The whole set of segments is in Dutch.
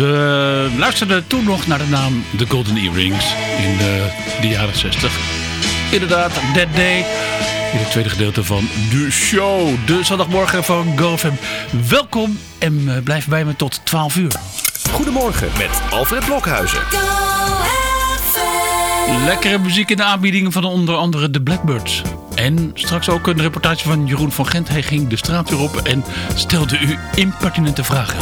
Ze luisterde toen nog naar de naam The Golden Earrings in eh, de, jaren 60. Inderdaad, That Day in het tweede gedeelte van de show. De zondagmorgen van GoFam. Welkom en eh, blijf bij me tot 12 uur. Goedemorgen met Alfred Blokhuizen. Lekkere muziek in de aanbiedingen van onder andere de Blackbirds. En straks ook een reportage van Jeroen van Gent. Hij ging de straat weer op en stelde u impertinente vragen.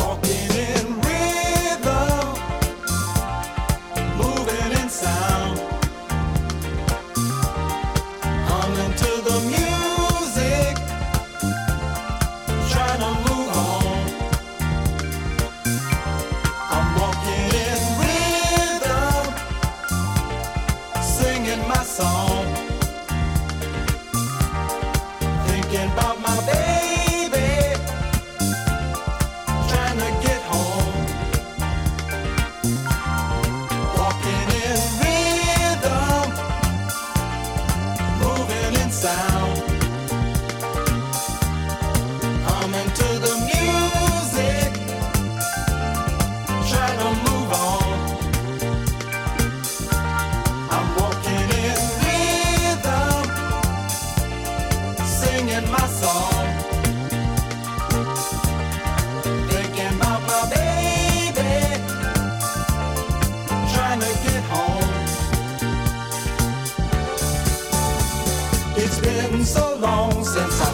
long since I.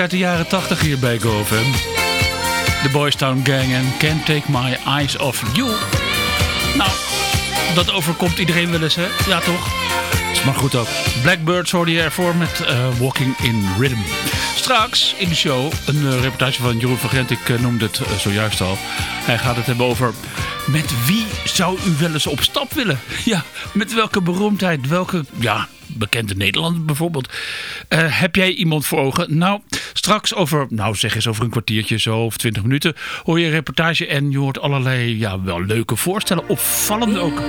uit de jaren 80 hier bij GoFam. The Boys Town Gang en Can't Take My Eyes Off You. Nou, dat overkomt iedereen wel eens, hè? Ja, toch? Maar goed ook. Blackbirds hoorde je ervoor met eh, Walking in Rhythm. Straks in de show een eh, reportage van Jeroen van Gent. Ik eh, noemde het zojuist al. Hij gaat het hebben over... Met wie zou u wel eens op stap willen? Ja, met welke beroemdheid? Welke, ja, bekende Nederlander bijvoorbeeld. Eh, heb jij iemand voor ogen? Nou, straks over, nou zeg eens over een kwartiertje zo of twintig minuten... hoor je een reportage en je hoort allerlei, ja, wel leuke voorstellen. Opvallende ook.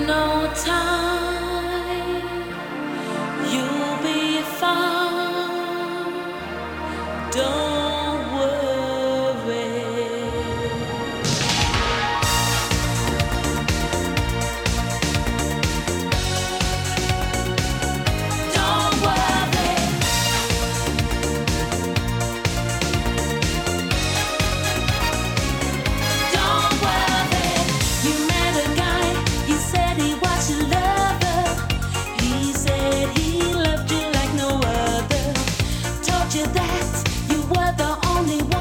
You were the only one.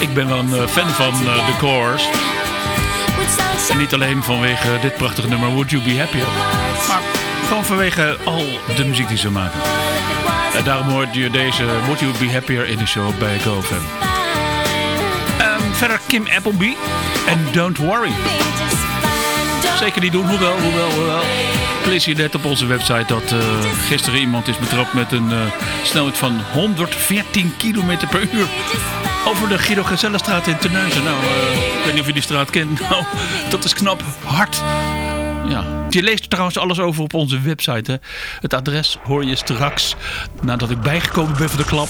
Ik ben wel een eh, fan van eh, The Course. En niet alleen vanwege dit prachtige nummer Would You Be Happier. Maar gewoon vanwege al de muziek die ze maken. En daarom hoort je deze Would You Be Happier in de show bij GoFam. Ehm verder Kim Appleby en Don't Worry. Zeker niet doen, hoewel, hoewel, hoewel. Ik lees hier net op onze website dat eh, gisteren iemand is betrapt met een snelheid van 114 km per uur. Over de Guido Gezellenstraat in Terneuzen. Nou, eh, ik weet niet of je die straat kent. Nou, dat is knap hard. Ja. Je leest er trouwens alles over op onze website. Het adres hoor je straks nadat ik bijgekomen ben voor de klap.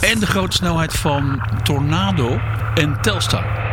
En de grote snelheid van Tornado en Telstar.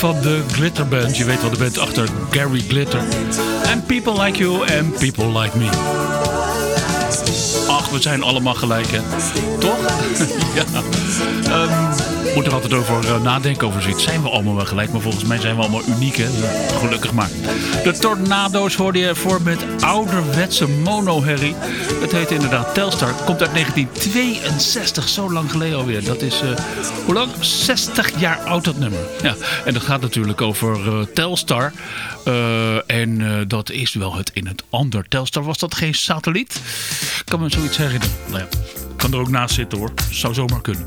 Van de Glitter Band. Je weet wel de band achter Gary Glitter. And People Like You and People Like Me. Ach, we zijn allemaal gelijk, hè? Toch? ja. Ehm, moet er altijd over eh, nadenken over zoiets. Zijn we allemaal wel gelijk, maar volgens mij zijn we allemaal uniek, hè? Gelukkig maar. De Tornado's hoorde je voor met ouderwetse mono-herrie. Het heet inderdaad Telstar. Komt uit 1962, zo lang geleden alweer. Dat is, eh, hoe lang? 60 jaar oud dat nummer. Ja, en dat gaat natuurlijk over eh, Telstar. En dat is wel het in het ander. Telstar was dat geen satelliet? Kan me zoiets herinneren. Nou ja, kan er ook naast zitten hoor. Zou zomaar kunnen.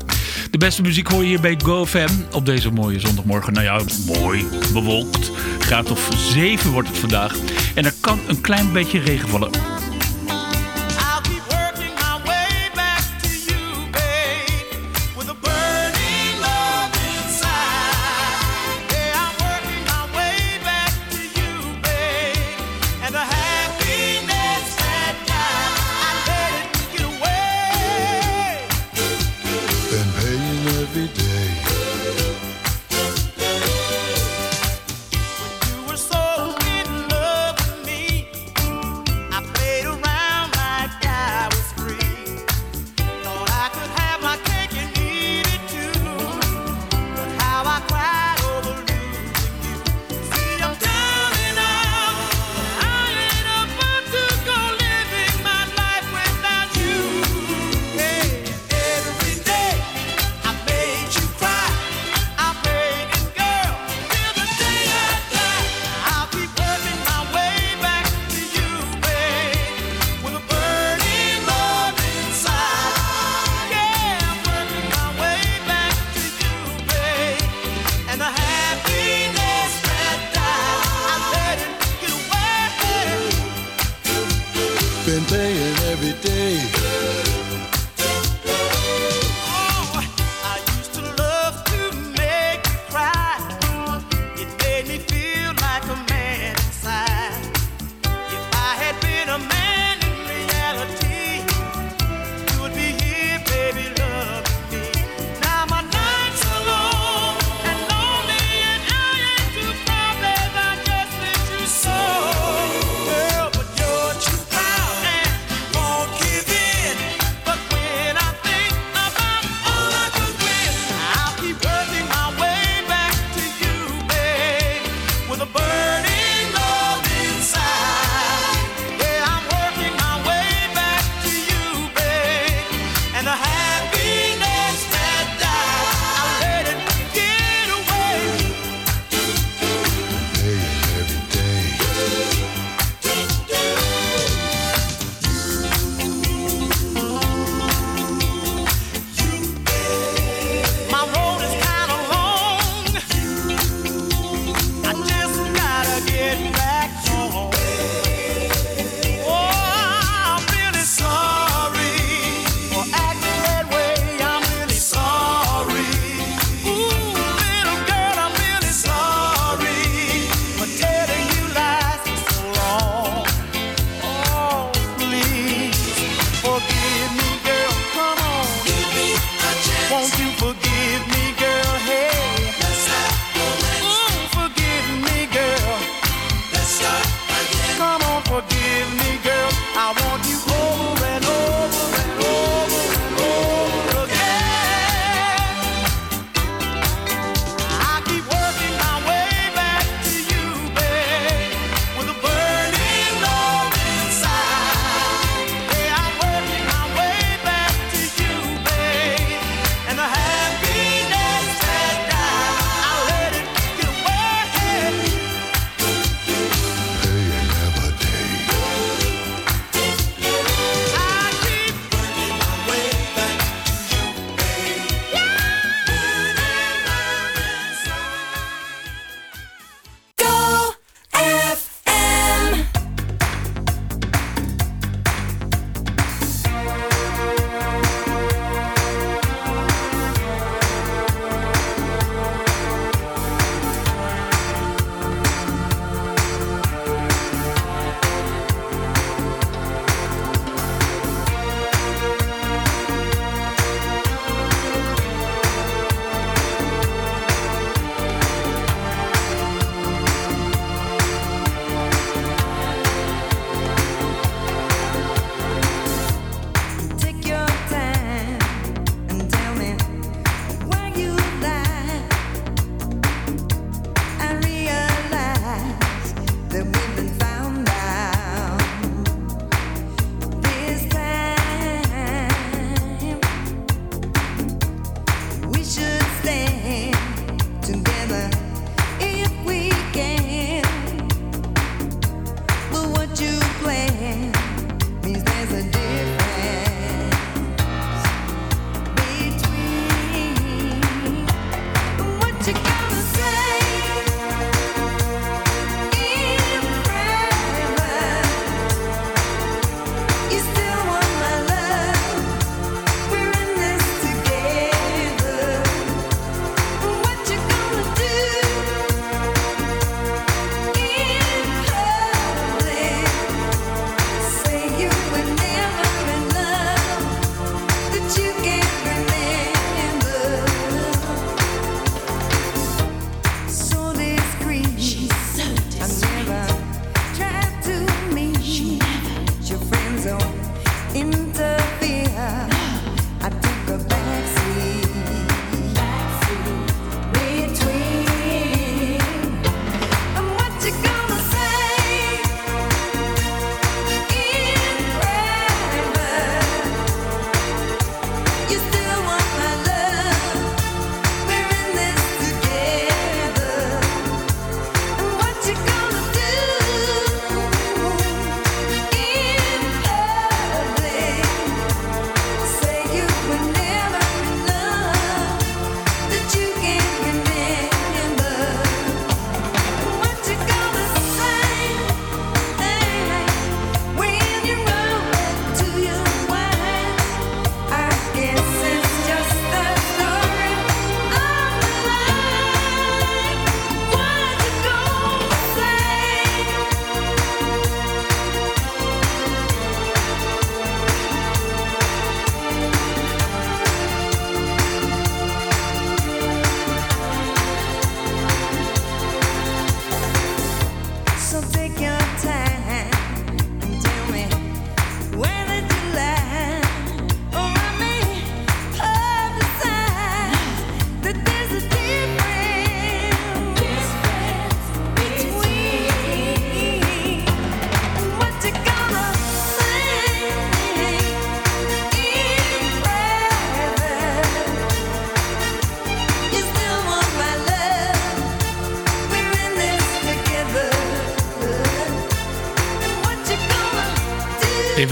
De beste muziek hoor je hier bij GoFam op deze mooie zondagmorgen. Nou ja, mooi, bewolkt. Graad of 7 wordt het vandaag. En er kan een klein beetje regen vallen.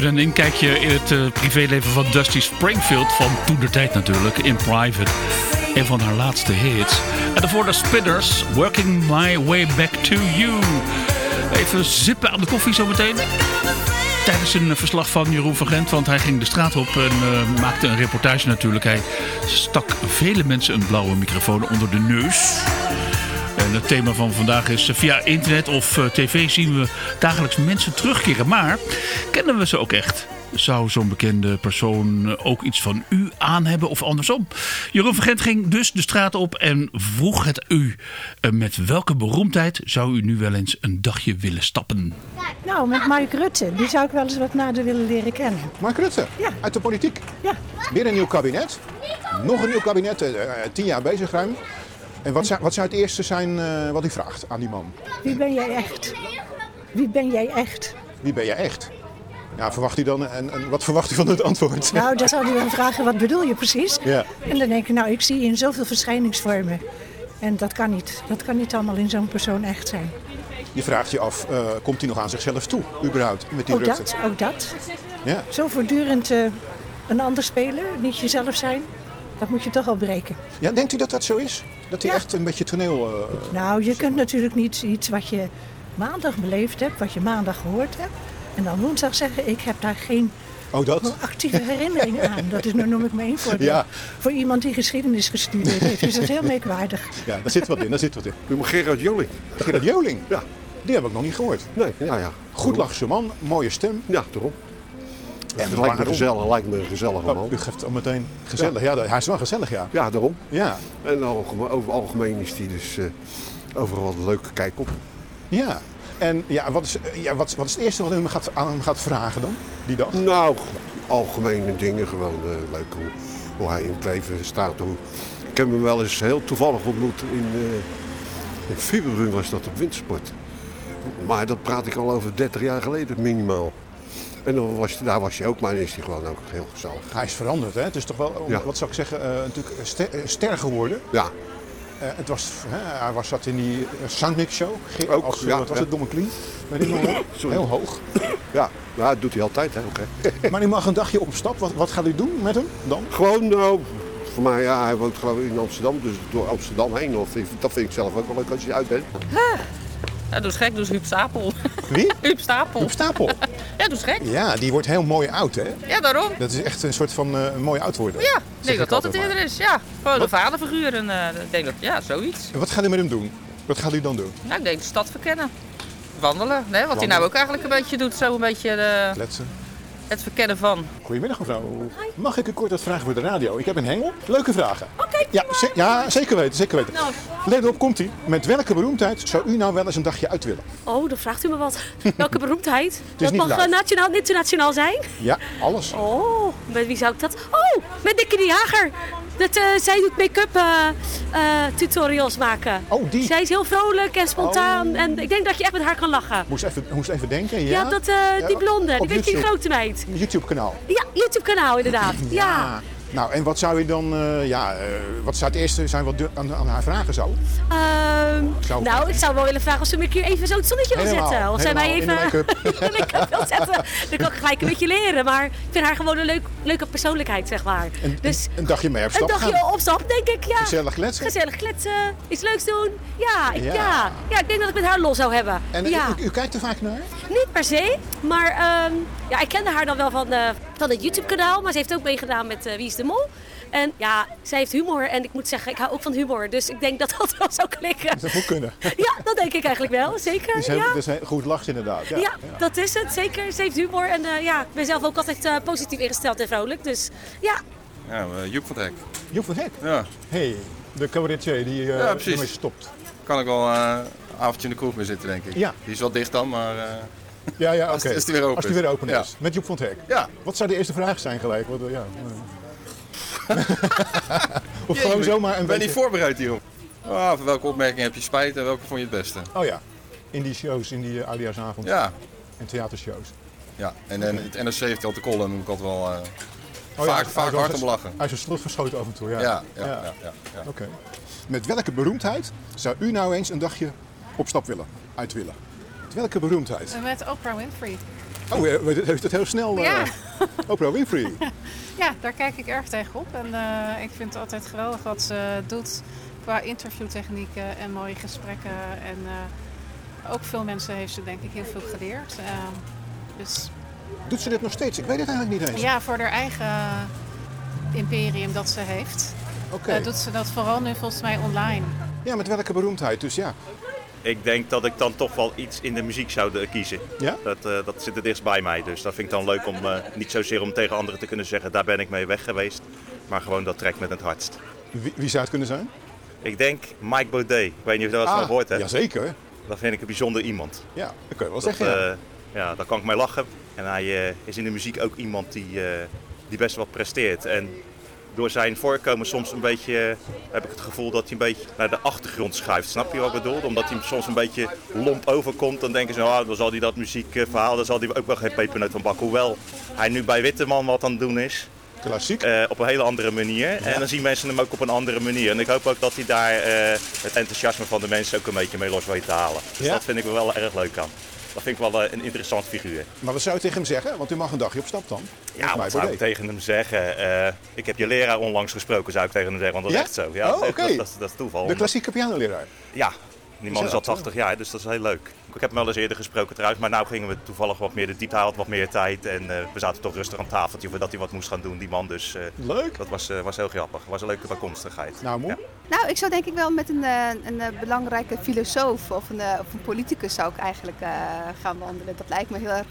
Even een inkijkje in het eh, privéleven van Dusty Springfield. Van toen de tijd natuurlijk, in Private. Een van haar laatste hits. En daarvoor de Spinners, Working My Way Back to You. Even zippen aan de koffie zometeen. Tijdens een verslag van Jeroen van Gent, want hij ging de straat op en eh, maakte een reportage natuurlijk. Hij stak vele mensen een blauwe microfoon onder de neus. En het thema van vandaag is eh, via internet of eh, tv zien we dagelijks mensen terugkeren. Maar kennen we ze ook echt? Zou zo'n bekende persoon eh, ook iets van u aan hebben of andersom? Jeroen van Gent ging dus de straat op en vroeg het u. Met welke beroemdheid zou u nu wel eens een dagje willen stappen? Nou, met Mark Rutte. Die zou ik wel eens wat nader willen leren kennen. Mark Rutte, Ja. uit de politiek. Ja. Weer een nieuw kabinet. Nog een nieuw kabinet, tien jaar bezig ruim. En wat zou, wat zou het eerste zijn eh, wat u vraagt aan die man? Wie ben jij echt? Wie ben jij echt? Wie ben jij echt? Ja, verwacht u dan en, en wat verwacht u van het antwoord? Nou, dan zou hij wel vragen, wat bedoel je precies? Ja. En dan denk ik, nou, ik zie je in zoveel verschijningsvormen. En dat kan niet. Dat kan niet allemaal in zo'n persoon echt zijn. Je vraagt je af, eh, komt hij nog aan zichzelf toe, überhaupt, met die Ook dat, ook dat. Ja. Zo voortdurend eh, een ander spelen, niet jezelf zijn. Dat moet je toch al breken. ja, denkt u dat dat zo is? Dat hij Ja. echt een beetje toneel... eh, Nou, je kunt natuurlijk niet iets wat je maandag beleefd hebt, wat je maandag gehoord hebt. En dan woensdag zeggen, ik heb daar geen oh, dat? actieve herinnering aan. Dat is, nu noem ik me één voordeel. Ja. Voor iemand die geschiedenis gestudeerd heeft, is dat heel merkwaardig. Ja, daar zit wat in, daar zit wat in. Noem me Gerard Joling. Gerard Joling, Ja. die heb ik nog niet gehoord. Nee, ja, ja. Goed lachse man, mooie stem. Ja, daarom. En Het lijkt me gezellig, lijkt me een gezellige Oh, man. u geeft al meteen gezellig. Ja, hij is wel gezellig, ja. Ja, daarom. Ja, En algemeen, over algemeen is die dus eh, overal een leuke kijk op. ja. En ja, wat is, ja, wat, wat is het eerste wat u hem gaat, aan hem gaat vragen dan, die dag? Nou, algemene dingen, gewoon eh, leuk hoe, hoe hij in het leven staat. Hoe, ik heb hem wel eens heel toevallig ontmoet in, eh in Fieberbrun was dat op wintersport. Maar dat praat ik al over 30 jaar geleden minimaal. En dan was, daar was hij ook, maar dan is hij gewoon ook heel gezellig. Hij is veranderd, hè? Het is toch wel, Ja. wat zou ik zeggen, eh, natuurlijk ster, eh, ster geworden. Ja, Eh, het was, hè, hij was zat in die Soundmix Show. Ook, als, eh, ja, wat was ja. het, Domme Clean? Sorry. Heel hoog. ja. ja dat doet hij altijd, hè. oké. Maar u mag een dagje op stap. Wat, wat gaat u doen met hem dan? Gewoon, nou, voor mij, ja, hij woont geloof ik in Amsterdam, dus door Amsterdam heen. Of, dat vind ik zelf ook wel leuk als je uit bent. Ja, doe gek, eens Huub Stapel. Wie? Huub Stapel. Op stapel. Ja, doe gek. Ja, die wordt heel mooi oud, hè? Ja, daarom. Dat is echt een soort van eh, mooi oud worden. Ja, ik denk dat dat het eerder is. Ja, gewoon een vaderfiguur. En eh, denk dat, ja, zoiets. Wat gaat u met hem doen? Wat gaat u dan doen? Ja, ik denk de stad verkennen. Wandelen, hè? wat hij nou ook eigenlijk een beetje doet. Zo een beetje de, Kletsen. Het verkennen van. Goedemiddag mevrouw. Mag ik u kort wat vragen voor de radio? Ik heb een hengel. Leuke vragen. Oké. Ja, ze- ja, zeker weten, zeker weten. Let op, komt ie. Met welke beroemdheid zou u nou wel eens een dagje uit willen? Oh, dan vraagt u me wat. Welke beroemdheid? dat niet mag live. eh, nationaal, internationaal zijn? Ja, alles. Oh, met wie zou ik dat? Oh, met Dikkie de Jager. Dat, eh, zij doet make-up eh, eh, tutorials maken. Oh, die. Zij is heel vrolijk en spontaan. Oh. En ik denk dat je echt met haar kan lachen. Moest even, moest even denken. Ja, Ja, dat, die blonde, die beetje die YouTube. grote meid. YouTube kanaal. Ja, YouTube kanaal inderdaad. ja. Nou, en wat zou u dan, eh, ja, eh, wat zou het eerste zijn wat aan, aan haar vragen zou? Ehm, Zou- nou, ik zou wel willen vragen of ze me een keer even zo het zonnetje wil zetten. Of zij mij even in de make-up. wil zetten. Dan kan ik gelijk een beetje leren. Maar ik vind haar gewoon een leuk, leuke persoonlijkheid, zeg maar. Een, dus een, een dagje mee op een stap dagje gaan. op stap, denk ik. Ja. Gezellig kletsen. Gezellig kletsen, iets leuks doen. Ja, ik, Ja. ja. Ja. ik denk dat ik met haar los zou hebben. En eh, ja. u, u kijkt er vaak naar? Niet per se, maar ehm, ja, ik kende haar dan wel van, van het YouTube-kanaal. Maar ze heeft ook meegedaan met eh, Wie is de Mol. En ja, zij heeft humor en ik moet zeggen, ik hou ook van humor. Dus ik denk dat dat wel zou klikken. Dat moet kunnen. Ja, dat denk ik eigenlijk wel, zeker. Dus heel, ja. dus goed lacht inderdaad. Ja, Ja, dat is het, zeker. Ze heeft humor en eh, ja, ik ben zelf ook altijd eh, positief ingesteld en vrolijk. Dus ja, Ja, Joep van Hek. Joep van Hek. Ja, hey, de cabaretier die eh Ja, ermee stopt. kan ik wel eh, een avondje in de kroeg mee zitten, denk ik. Ja. Die is wel dicht dan, maar eh, Ja, ja, oké. Als- als die weer open is. Ja. Met Joep van het Hek. ja. Wat zou de eerste vraag zijn gelijk? Wat, ja, eh. of gewoon zomaar een Ik ben beetje... niet voorbereid hierop. Ah, van welke opmerking heb je spijt en welke vond je het beste? Oh ja, in die shows, in die uh, oudejaarsavond Ja, en theatershows. ja. en, en het NRC heeft altijd de column, moet ik altijd wel eh, Oh vaak, ja, vaak hij hard om lachen. Hij is een slot verschoten af en toe, ja. Ja, ja, ja. ja, ja, Oké. Met welke beroemdheid zou u nou eens een dagje op stap willen, uit willen? Met welke beroemdheid? Met Oprah Winfrey. Oh, eh, heeft het heel snel. eh, Ja. Oprah Winfrey. Ja, daar kijk ik erg tegenop. En eh, ik vind het altijd geweldig wat ze doet qua interviewtechnieken en mooie gesprekken. En eh, ook veel mensen heeft ze denk ik heel veel geleerd. Eh, dus Doet ze dit nog steeds? Ik weet het eigenlijk niet eens. ja, voor haar eigen imperium dat ze heeft, Oké. eh, doet ze dat vooral nu volgens mij online. Ja, met welke beroemdheid? Dus ja. Ik denk dat ik dan toch wel iets in de muziek zou eh, kiezen. Ja? Dat, eh, dat zit het dichtst bij mij. Dus dat vind ik dan leuk om eh, niet zozeer om tegen anderen te kunnen zeggen, daar ben ik mee weg geweest. Maar gewoon dat trekt met het hardst. Wie, wie zou het kunnen zijn? Ik denk Mike Baudet. Ik weet niet of je wat Ah, van gehoord hebt. jazeker. Dat vind ik een bijzonder iemand. Ja, dat kun je wel Dat, zeggen. ja. ja, daar kan ik mee lachen. En hij is in de muziek ook iemand die, die best wat presteert. En door zijn voorkomen soms een beetje, eh, heb ik het gevoel dat hij een beetje naar de achtergrond schuift. Snap je wat ik bedoel? Omdat hij soms een beetje lomp overkomt. Dan denken ze, ah, dan zal hij dat muziekverhaal, dan zal hij ook wel geen pepernoot van bakken. Hoewel hij nu bij Witteman wat aan het doen is. Klassiek. op een hele andere manier. En dan zien mensen hem ook op een andere manier. En ik hoop ook dat hij daar eh, het enthousiasme van de mensen ook een beetje mee los weet te halen. Dus Ja. dat vind ik wel erg leuk aan. Dat vind ik wel eh, een interessant figuur. Maar wat zou je tegen hem zeggen? Want u mag een dagje op stap dan. Ja, wat zou ik tegen hem zeggen? Eh, ik heb je leraar onlangs gesproken, zou ik tegen hem zeggen, want dat is Ja? echt zo. Ja, Oh, dat, dat, dat, dat is toeval. De klassieke pianoleraar. Ja, die man Is is al dat zo? 80 jaar, dus dat is heel leuk. Ik heb hem wel eens eerder gesproken trouwens, maar nu gingen we toevallig wat meer de diepte, hij had wat meer tijd. En eh, we zaten toch rustig aan tafeltje voordat hij wat moest gaan doen, die man. Dus eh, leuk. dat was, eh, was heel grappig. Het was een leuke bijkomstigheid. Nou, mooi. Nou, ik zou denk ik wel met een, eh, een belangrijke filosoof of een, eh, of een politicus zou ik eigenlijk eh, gaan wandelen. Dat lijkt me heel erg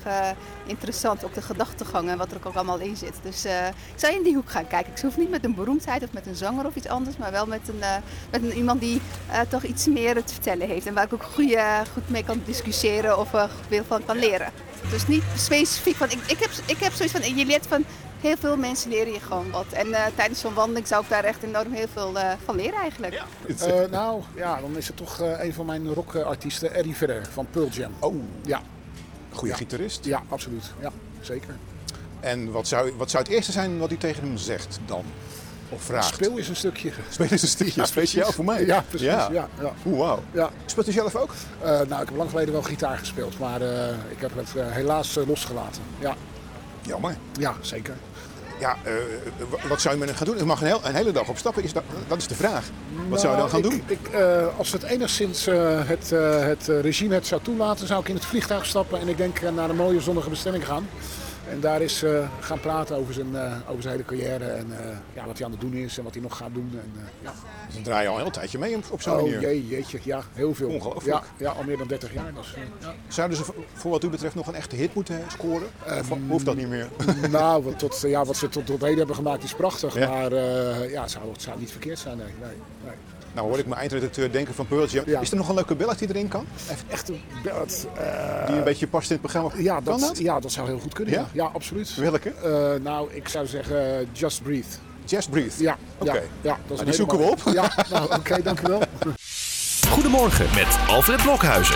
interessant, ook de gedachtegang en wat er ook allemaal in zit. Dus eh, ik zou in die hoek gaan kijken. Ik hoef niet met een beroemdheid of met een zanger of iets anders, maar wel met, een, eh, met een, iemand die eh, toch iets meer te vertellen heeft. En waar ik ook goeie, goed mee kan discussiëren of eh, veel van kan leren. Dus niet specifiek van, ik, ik, heb, ik heb zoiets van, je leert van heel veel mensen leren je gewoon wat. En eh, tijdens zo'n wandeling zou ik daar echt enorm heel veel eh, van leren eigenlijk. Eh, nou, ja, dan is het toch eh, een van mijn rockartiesten, Eddie Vedder van Pearl Jam. Oh, ja. Goede Ja. gitarist. Ja, absoluut. Ja, zeker. En wat zou, wat zou het eerste zijn wat u tegen hem zegt dan? Of vraagt? Speel eens een stukje. Speel een stukje, Ja, speciaal voor mij. Ja, precies. Ja. Ja, Oeh, wauw. Ja. Speelt u zelf ook? Eh, nou, ik heb lang geleden wel gitaar gespeeld, maar eh, ik heb het eh, helaas losgelaten. Ja. Jammer. Ja, zeker. Ja, wat zou je met hem gaan doen? U mag een, heel, een hele dag op stappen. Is dat, dat is de vraag. Wat zou je dan gaan Nou, doen? ik, Ik, als het enigszins het, het regime het zou toelaten, zou ik in het vliegtuig stappen en ik denk naar een mooie zonnige bestemming gaan. En daar is eh, gaan praten over zijn, eh, over zijn hele carrière en eh, ja, wat hij aan het doen is en wat hij nog gaat doen. En, ja. Dan draai je al een heel tijdje mee op, zo'n oh manier. jee, jeetje, ja, heel veel. Ongelooflijk. Ja, ja, al meer dan 30 jaar. Dus, ja. Zouden ze voor- wat u betreft nog een echte hit moeten scoren? Of hoeft dat niet meer? nou, wat, tot, ja, wat ze tot, tot heden hebben gemaakt is prachtig, Ja. maar ja, het, zou, het zou niet verkeerd zijn. Nee, nee, nee. Nou hoor ik mijn eindredacteur denken van Pearl Jam. Is er nog een leuke ballad die erin kan? Echt een ballad? eh, die een beetje past in het programma? Ja, kan dat, dat? ja, dat zou heel goed kunnen. Ja? Ja, ja absoluut. Welke? Eh, nou, ik zou zeggen eh, Just Breathe. Just Breathe? Ja. Oké. Ja, ja, dat Nou, is een die zoeken we op. Ja, nou, oké, dank u wel. Goedemorgen met Alfred Blokhuizen.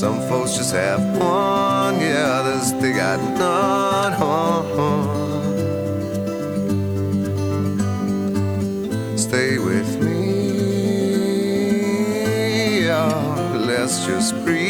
Some folks just have one, yeah, others they got none. Stay with me, oh, let's just breathe.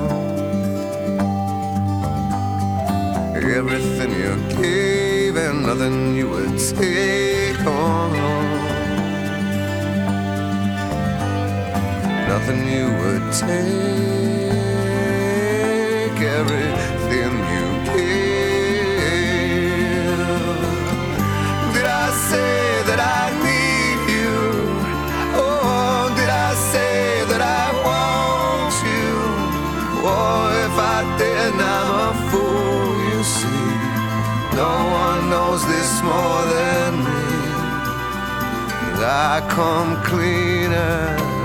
Everything you gave and nothing you would take on. Nothing you would take. No one knows this more than me. I come cleaner.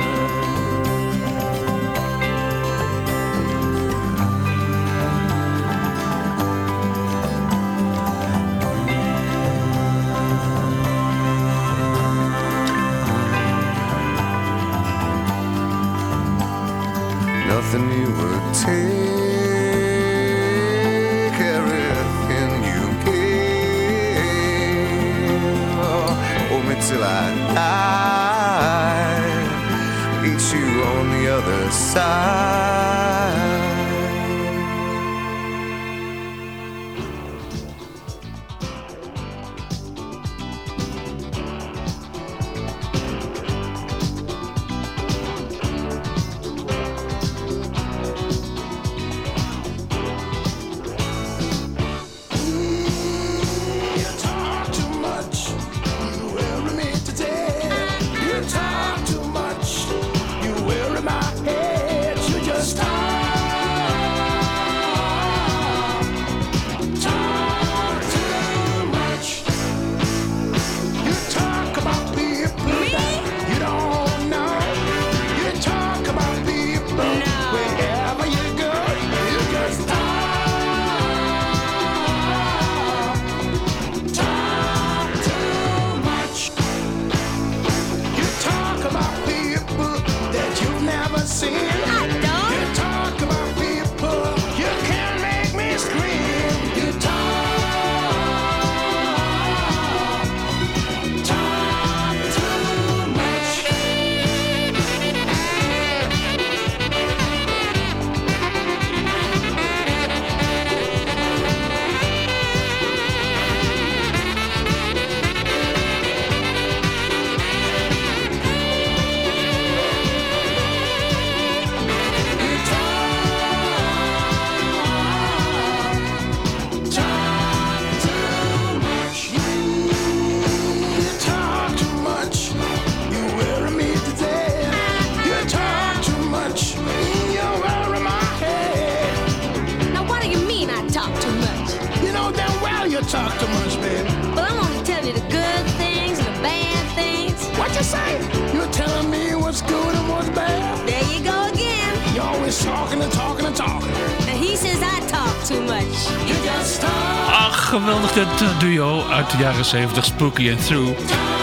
Uit de jaren 70, Spooky and Through.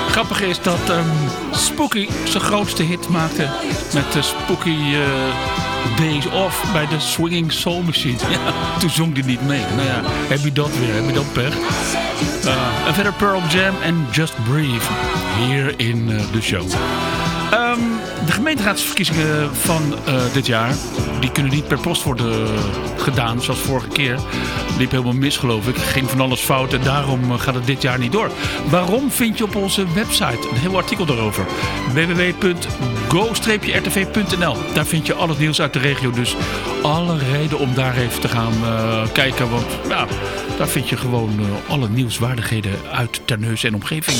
Grappig is dat ehm, Spooky zijn grootste hit maakte met de Spooky eh, Days Off bij de Swinging Soul Machine. Ja, toen zong hij niet mee. Nou ja, heb je dat weer, heb je dat pech. Eh, en verder Pearl Jam en Just Breathe hier in eh, de show. Ehm, de gemeenteraadsverkiezingen van dit jaar, die kunnen niet per post worden gedaan zoals vorige keer. Liep helemaal mis geloof ik, ging van alles fout en daarom eh, gaat het dit jaar niet door. Waarom vind je op onze website een heel artikel daarover. www.go-rtv.nl Daar vind je al het nieuws uit de regio, dus alle reden om daar even te gaan eh, kijken. Want ja, daar vind je gewoon eh, alle nieuwswaardigheden uit Terneuzen en omgeving.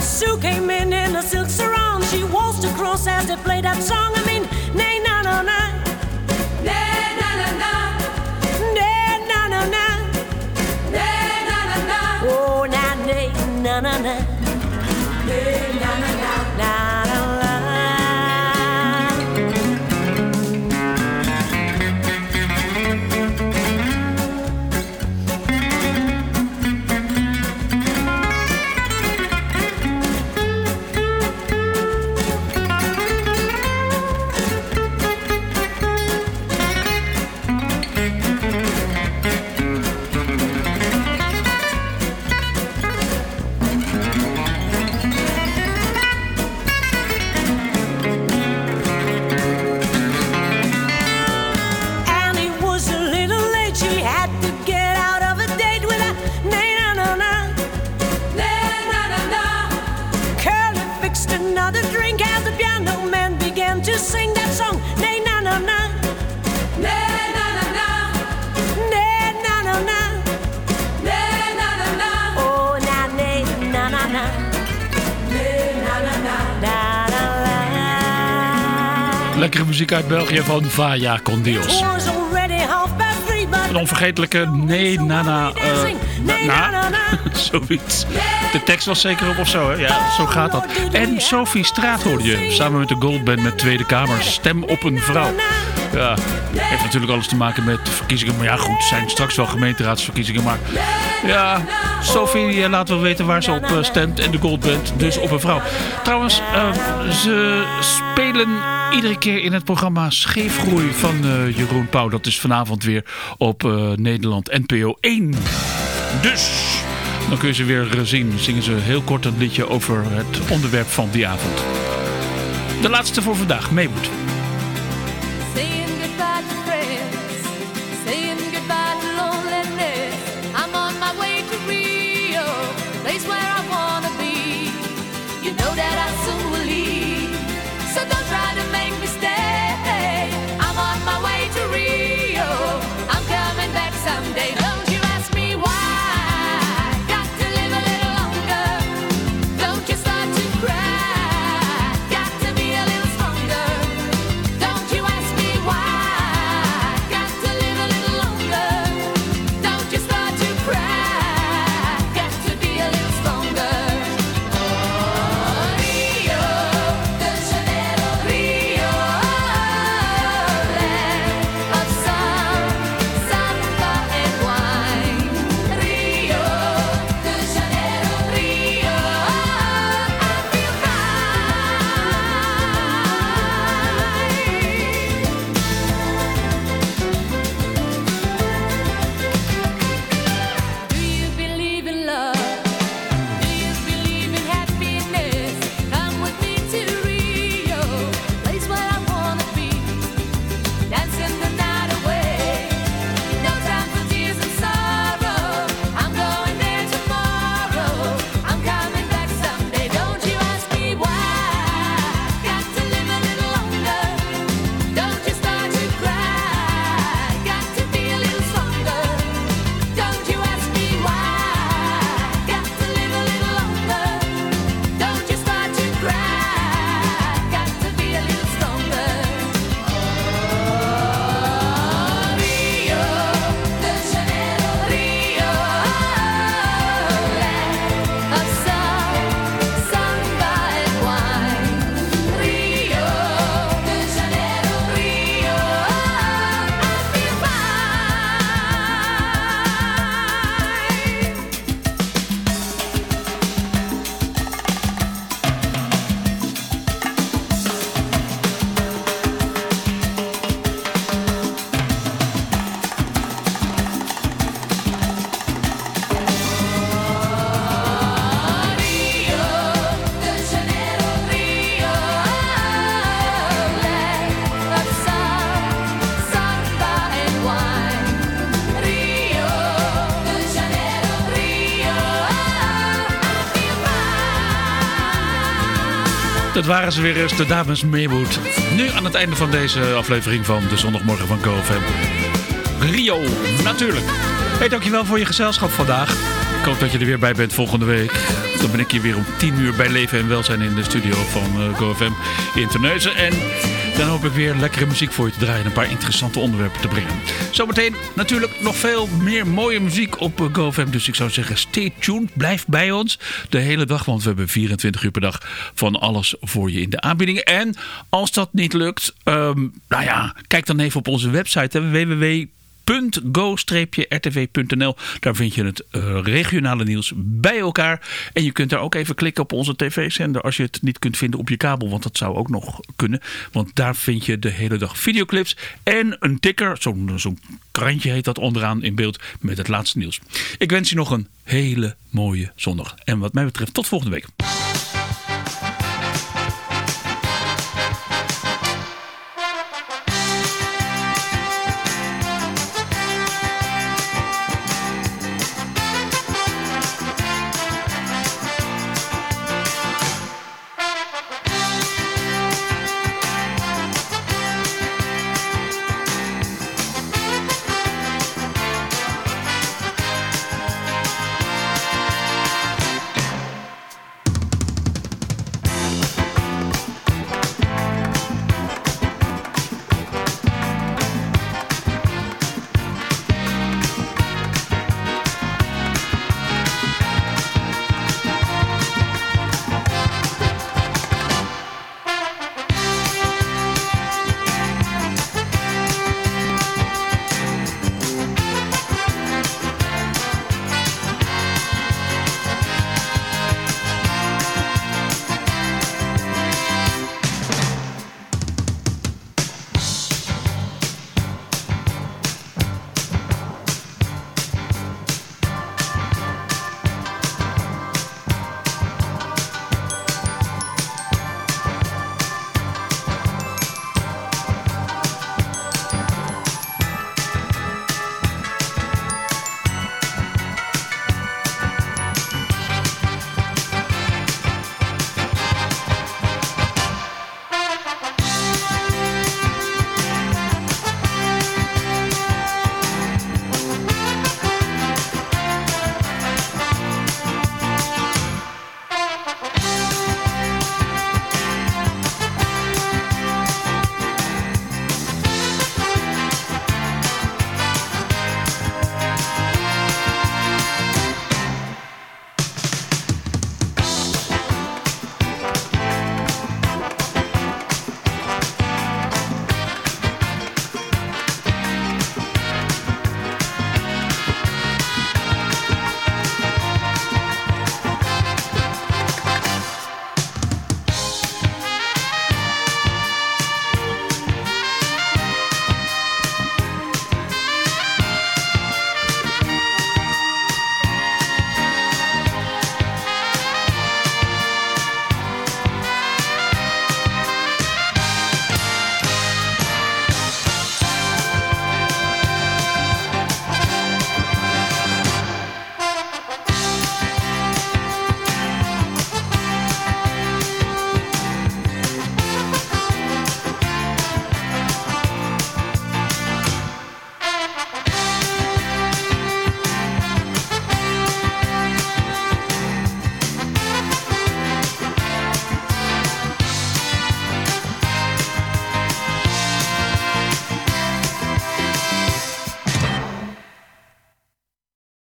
Sue came in in a silk sarong. She waltzed across as they played that song. Lekkere muziek uit België van Vaya Con Dios. Een onvergetelijke nee, nana, eh na, na, zoiets. De tekst was zeker op of zo, hè? Ja, zo gaat dat. En Sophie Straat hoorde je, samen met de Goldband met Tweede Kamer. Stem op een vrouw. Ja, heeft natuurlijk alles te maken met verkiezingen. Maar ja, goed, zijn straks wel gemeenteraadsverkiezingen. Maar ja, Sophie eh, laat wel weten waar ze op eh, stemt. En de Goldband dus op een vrouw. Trouwens, eh, ze spelen iedere keer in het programma Scheefgroei van eh, Jeroen Pauw. Dat is vanavond weer op eh, Nederland NPO 1. Dus, dan kun je ze weer eh, zien. Zingen ze heel kort een liedje over het onderwerp van die avond. De laatste voor vandaag, Maywood. Dat waren ze weer eens, de dames Maywood. Nu aan het einde van deze aflevering van de zondagmorgen van GoFM. Rio, natuurlijk. Hey, dankjewel voor je gezelschap vandaag. Ik hoop dat je er weer bij bent volgende week. Dan ben ik hier weer om 10 uur bij Leven en Welzijn in de studio van uh, GoFM in Terneuzen. En dan hoop ik weer lekkere muziek voor je te draaien en een paar interessante onderwerpen te brengen. Zometeen natuurlijk nog veel meer mooie muziek op uh, GoFM. Dus ik zou zeggen, stay tuned. Blijf bij ons de hele dag, want we hebben 24 uur per dag van alles voor je in de aanbieding. En als dat niet lukt, um, nou ja, kijk dan even op onze website www go-rtv.nl. Daar vind je het uh, regionale nieuws bij elkaar. En je kunt daar ook even klikken op onze tv-zender als je het niet kunt vinden op je kabel. Want dat zou ook nog kunnen. Want daar vind je de hele dag videoclips en een ticker. Zo'n zo krantje heet dat onderaan in beeld met het laatste nieuws. Ik wens je nog een hele mooie zondag. En wat mij betreft tot volgende week.